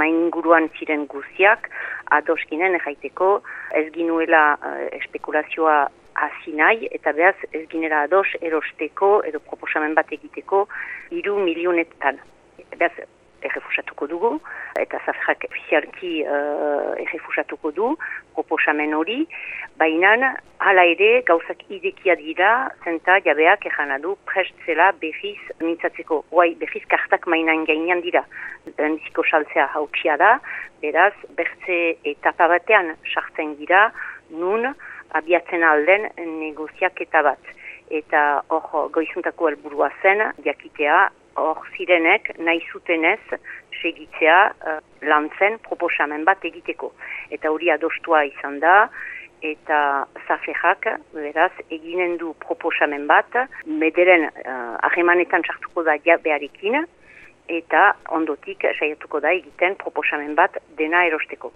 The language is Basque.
mainguruan ziren guziak, adoskinen ejaiteko, ez ginuela uh, espekulazioa hasi nahi, eta behaz ez ginera ados erosteko edo proposamen bat egiteko iru milionetan. Behaz, errefusatuko dugu, eta zafrak ofizialki uh, errefusatuko du proposamen hori, baina hala ere gauzak idekia dira, zenta jabeak ejan adu prestzela behiz mintzatzeko, guai behiz kartak mainan gainean dira, benziko saltzea hautsia da, beraz, bertze etapa batean sartzen dira, nun abiatzen alden negoziaketa bat. Eta hor goizuntako helburua zen, jakitea, hor zirenek nahi zutenez segitzea uh, lantzen proposamen bat egiteko. Eta hori adostua izan da, eta zafejak, beraz, eginen du proposamen bat, mederen uh, ahemanetan txartuko da ja eta ondotik saiatuko da egiten proposamen bat dena erosteko.